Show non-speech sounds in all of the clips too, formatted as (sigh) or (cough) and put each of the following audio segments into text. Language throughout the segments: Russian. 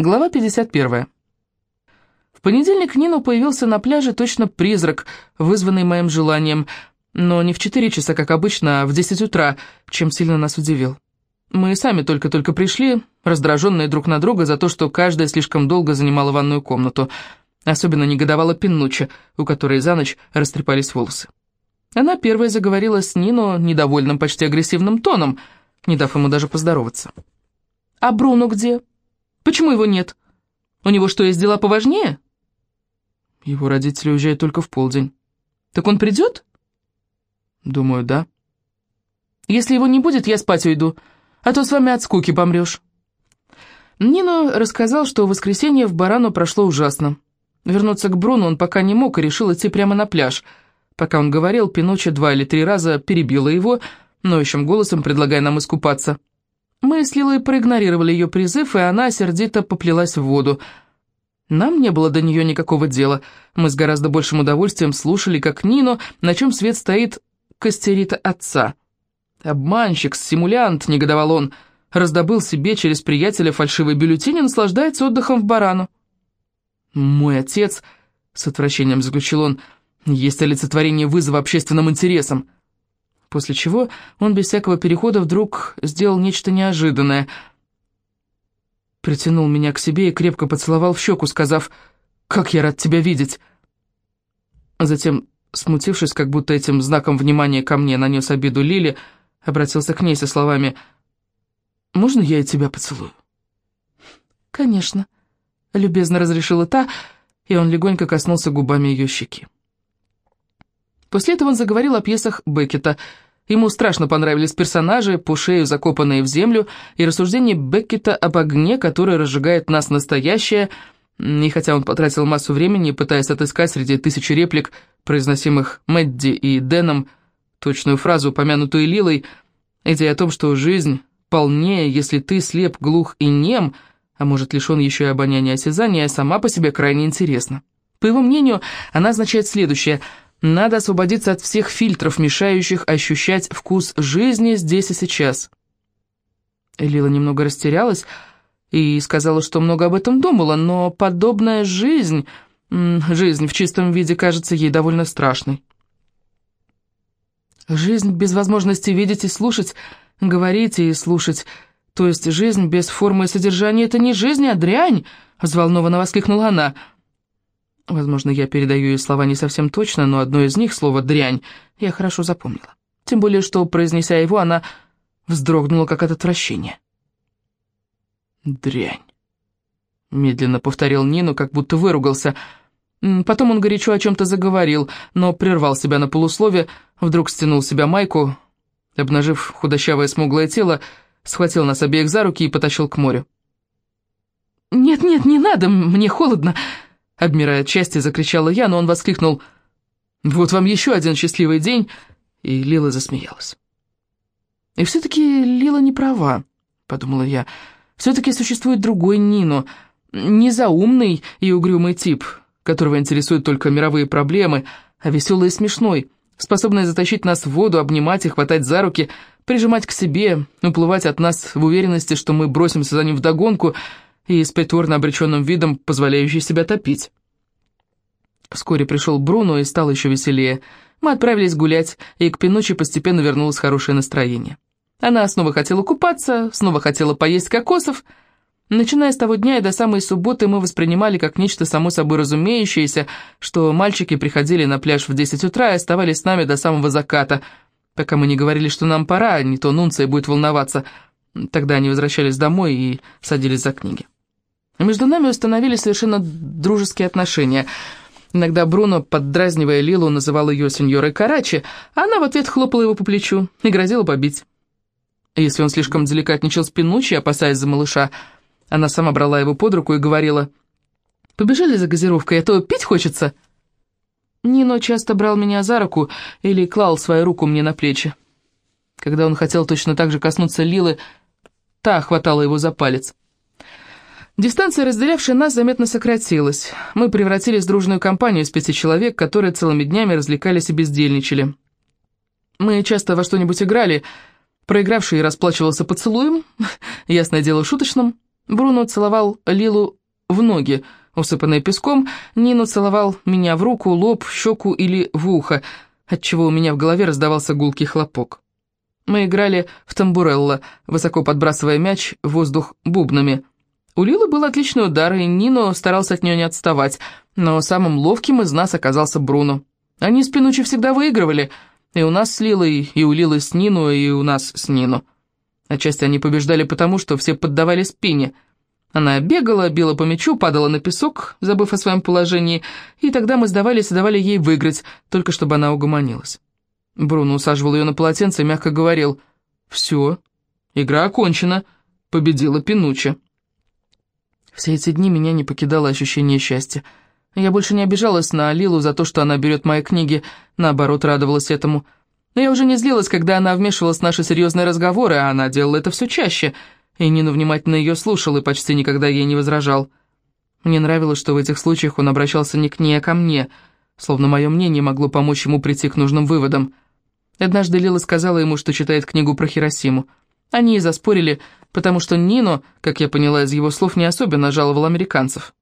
Глава 51. В понедельник Нино появился на пляже точно призрак, вызванный моим желанием, но не в 4 часа, как обычно, а в 10 утра, чем сильно нас удивил. Мы сами только-только пришли, раздраженные друг на друга за то, что каждая слишком долго занимала ванную комнату. Особенно негодовала Пиннуча, у которой за ночь растрепались волосы. Она первая заговорила с Нино недовольным, почти агрессивным тоном, не дав ему даже поздороваться. «А Бруно где?» Почему его нет? У него что, есть дела поважнее?» «Его родители уезжают только в полдень». «Так он придет?» «Думаю, да». «Если его не будет, я спать уйду, а то с вами от скуки помрешь». Нино рассказал, что воскресенье в Барану прошло ужасно. Вернуться к Бруну он пока не мог и решил идти прямо на пляж. Пока он говорил, Пиноччо два или три раза перебила его, ноющим голосом предлагая нам искупаться. Мы с Лилой проигнорировали ее призыв, и она сердито поплелась в воду. Нам не было до нее никакого дела. Мы с гораздо большим удовольствием слушали, как Нино, на чем свет стоит, костерит отца. «Обманщик, симулянт», — негодовал он, раздобыл себе через приятеля фальшивый бюллетень и наслаждается отдыхом в барану. «Мой отец», — с отвращением заключил он, — «есть олицетворение вызова общественным интересам» после чего он без всякого перехода вдруг сделал нечто неожиданное. Притянул меня к себе и крепко поцеловал в щеку, сказав «Как я рад тебя видеть!» Затем, смутившись, как будто этим знаком внимания ко мне нанес обиду Лили, обратился к ней со словами «Можно я и тебя поцелую?» «Конечно», — любезно разрешила та, и он легонько коснулся губами ее щеки. После этого он заговорил о пьесах Беккета. Ему страшно понравились персонажи, по шею закопанные в землю, и рассуждение Беккета об огне, который разжигает нас настоящее, и хотя он потратил массу времени, пытаясь отыскать среди тысячи реплик, произносимых Мэдди и Дэном, точную фразу, упомянутую Лилой, идея о том, что жизнь полнее, если ты слеп, глух и нем, а может лишен еще и обоняния осязания, сама по себе крайне интересна. По его мнению, она означает следующее – надо освободиться от всех фильтров, мешающих ощущать вкус жизни здесь и сейчас. Лила немного растерялась и сказала, что много об этом думала, но подобная жизнь, жизнь в чистом виде кажется ей довольно страшной. Жизнь без возможности видеть и слушать, говорить и слушать, то есть жизнь без формы и содержания — это не жизнь, а дрянь, взволнованно воскликнула она — Возможно, я передаю ее слова не совсем точно, но одно из них, слово «дрянь», я хорошо запомнила. Тем более, что, произнеся его, она вздрогнула, как от отвращения. «Дрянь», — медленно повторил Нину, как будто выругался. Потом он горячо о чем-то заговорил, но прервал себя на полуслове, вдруг стянул себя майку, обнажив худощавое смуглое тело, схватил нас обеих за руки и потащил к морю. «Нет-нет, не надо, мне холодно», Обмирая от счастья, закричала я, но он воскликнул «Вот вам еще один счастливый день!» И Лила засмеялась. «И все-таки Лила не права», — подумала я. «Все-таки существует другой Нино, незаумный и угрюмый тип, которого интересуют только мировые проблемы, а веселый и смешной, способный затащить нас в воду, обнимать и хватать за руки, прижимать к себе, уплывать от нас в уверенности, что мы бросимся за ним вдогонку, и с притворно обреченным видом, позволяющий себя топить. Вскоре пришел Бруно и стало еще веселее. Мы отправились гулять, и к Пиночи постепенно вернулось хорошее настроение. Она снова хотела купаться, снова хотела поесть кокосов. Начиная с того дня и до самой субботы мы воспринимали как нечто само собой разумеющееся, что мальчики приходили на пляж в 10 утра и оставались с нами до самого заката, пока мы не говорили, что нам пора, не то Нунция будет волноваться. Тогда они возвращались домой и садились за книги. Между нами установились совершенно дружеские отношения. Иногда Бруно, поддразнивая Лилу, называл ее сеньорой Карачи, а она в ответ хлопала его по плечу и грозила побить. Если он слишком деликатничал с Пинуччи, опасаясь за малыша, она сама брала его под руку и говорила, «Побежали за газировкой, а то пить хочется». Нино часто брал меня за руку или клал свою руку мне на плечи. Когда он хотел точно так же коснуться Лилы, та хватала его за палец. Дистанция, разделявшая нас, заметно сократилась. Мы превратились в дружную компанию из пяти человек, которые целыми днями развлекались и бездельничали. Мы часто во что-нибудь играли, проигравший расплачивался поцелуем, (laughs) ясное дело, шуточным, Бруно целовал Лилу в ноги, усыпанные песком, Нину целовал меня в руку, лоб, щеку или в ухо, отчего у меня в голове раздавался гулкий хлопок. Мы играли в тамбурелло, высоко подбрасывая мяч в воздух бубнами. У Лилы был отличный удар, и Нино старался от нее не отставать, но самым ловким из нас оказался Бруно. Они с Пинучи всегда выигрывали, и у нас с Лилой, и у Лилы с Нину, и у нас с Нину. Отчасти они побеждали потому, что все поддавались Пине. Она бегала, била по мячу, падала на песок, забыв о своем положении, и тогда мы сдавались и давали ей выиграть, только чтобы она угомонилась. Бруно усаживал ее на полотенце и мягко говорил «Все, игра окончена, победила Пинуча». Все эти дни меня не покидало ощущение счастья. Я больше не обижалась на Лилу за то, что она берет мои книги, наоборот, радовалась этому. Но я уже не злилась, когда она вмешивалась в наши серьезные разговоры, а она делала это все чаще, и Нина внимательно ее слушал и почти никогда ей не возражал. Мне нравилось, что в этих случаях он обращался не к ней, а ко мне, словно мое мнение могло помочь ему прийти к нужным выводам. Однажды Лила сказала ему, что читает книгу про Хиросиму. Они и заспорили, потому что Нино, как я поняла из его слов, не особенно жаловал американцев.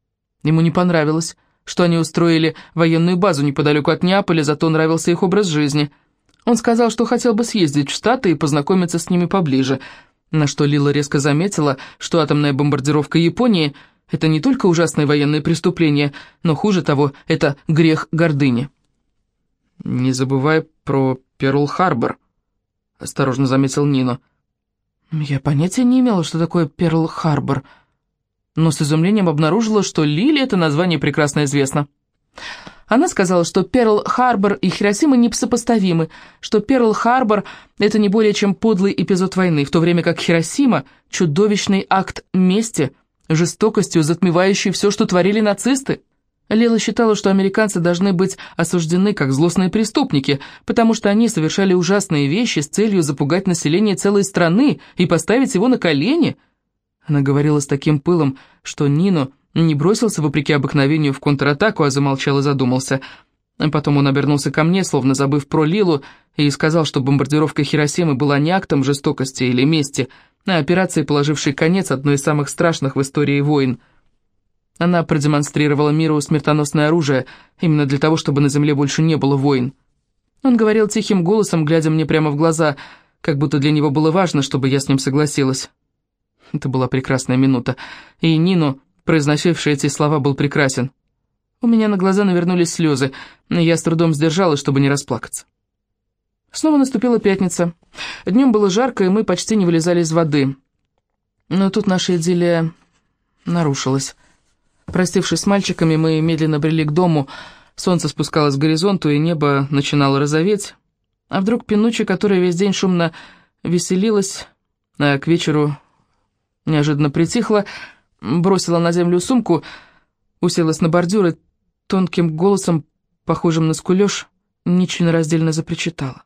Ему не понравилось, что они устроили военную базу неподалеку от Неаполя, зато нравился их образ жизни. Он сказал, что хотел бы съездить в Штаты и познакомиться с ними поближе, на что Лила резко заметила, что атомная бомбардировка Японии – это не только ужасное военное преступление, но хуже того, это грех гордыни. «Не забывай про Перл-Харбор», – осторожно заметил Нино. Я понятия не имела, что такое Перл-Харбор, но с изумлением обнаружила, что Лили это название прекрасно известно. Она сказала, что Перл-Харбор и Хиросима несопоставимы, что Перл-Харбор — это не более чем подлый эпизод войны, в то время как Хиросима — чудовищный акт мести, жестокостью, затмевающий все, что творили нацисты. Лела считала, что американцы должны быть осуждены как злостные преступники, потому что они совершали ужасные вещи с целью запугать население целой страны и поставить его на колени. Она говорила с таким пылом, что Нино не бросился вопреки обыкновению в контратаку, а замолчал и задумался. Потом он обернулся ко мне, словно забыв про Лилу, и сказал, что бомбардировка Хиросимы была не актом жестокости или мести, а операцией, положившей конец одной из самых страшных в истории войн – она продемонстрировала миру смертоносное оружие, именно для того, чтобы на земле больше не было войн. Он говорил тихим голосом, глядя мне прямо в глаза, как будто для него было важно, чтобы я с ним согласилась. Это была прекрасная минута, и Нино, произносивший эти слова, был прекрасен. У меня на глаза навернулись слезы, но я с трудом сдержалась, чтобы не расплакаться. Снова наступила пятница. Днем было жарко, и мы почти не вылезали из воды. Но тут наша идиллия нарушилась. Простившись с мальчиками, мы медленно брели к дому. Солнце спускалось к горизонту, и небо начинало розоветь. А вдруг Пинучи, которая весь день шумно веселилась, а к вечеру неожиданно притихла, бросила на землю сумку, уселась на бордюр и тонким голосом, похожим на скулёж, нечленораздельно запричитала.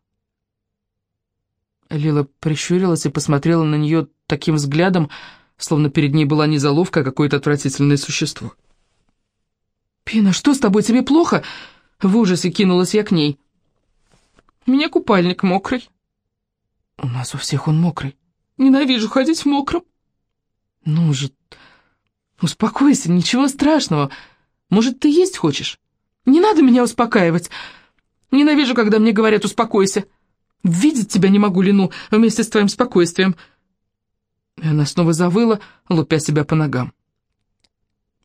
Лила прищурилась и посмотрела на нее таким взглядом, словно перед ней была не заловка, а какое-то отвратительное существо. «Пина, что с тобой, тебе плохо?» В ужасе кинулась я к ней. «У меня купальник мокрый». «У нас у всех он мокрый. Ненавижу ходить в мокром». «Ну же, успокойся, ничего страшного. Может, ты есть хочешь? Не надо меня успокаивать. Ненавижу, когда мне говорят «успокойся». Видеть тебя не могу, Лину, вместе с твоим спокойствием». И она снова завыла, лупя себя по ногам.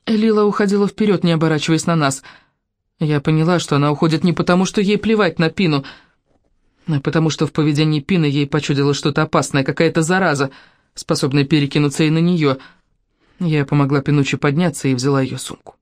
Лила уходила вперед, не оборачиваясь на нас. Я поняла, что она уходит не потому, что ей плевать на Пину, а потому что в поведении Пины ей почудилось что-то опасное, какая-то зараза, способная перекинуться и на нее. Я помогла Пинучи подняться и взяла ее сумку.